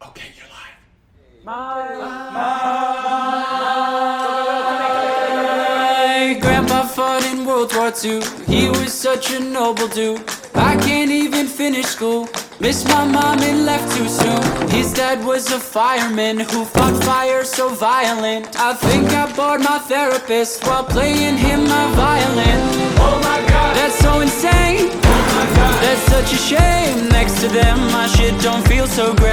Okay, you're live. My my grandpa fought in World War II. He was such a noble dude. I can't even finish school. Missed my mom and left too soon. His dad was a fireman who fought fire so violent. I think I bored my therapist while playing him my violin. Oh my god, that's so insane. Oh my god, that's such a shame. Next to them, my shit don't feel so grand.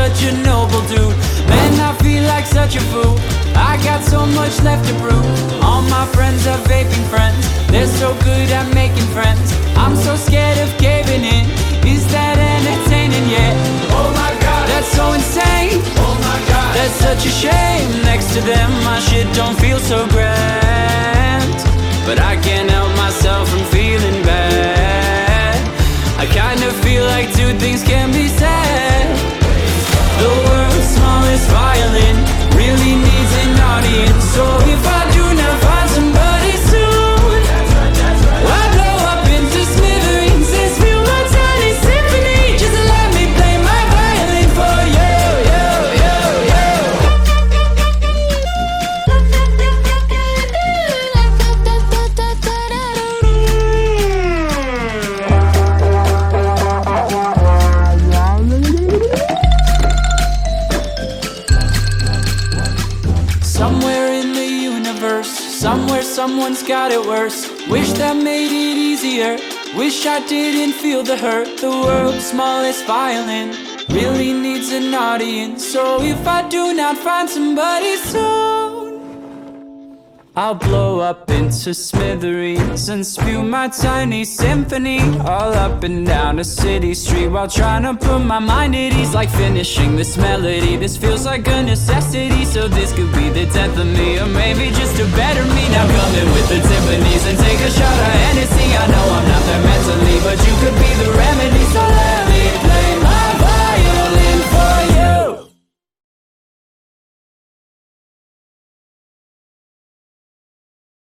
Such a noble dude. Man, I feel like such a fool. I got so much left to prove. All my friends are vaping friends. They're so good at making friends. I'm so scared of caving in. Is that entertaining yet? Oh my god, that's so insane. Oh my god, that's such a shame. Next to them, my shit don't feel so grand. But I can't help somewhere someone's got it worse. Wish that made it easier. Wish I didn't feel the hurt. The world's smallest violin really needs an audience. So if I do not find somebody soon, I'll blow up into smithereens and spew my tiny symphony all up and down a city street while trying to put my mind at ease. Like finishing this melody, this feels like a necessity. So this could be the death of me, or maybe just a better me. Now come in with the timpanis and take a shot of Hennessy. I know I'm not mentally,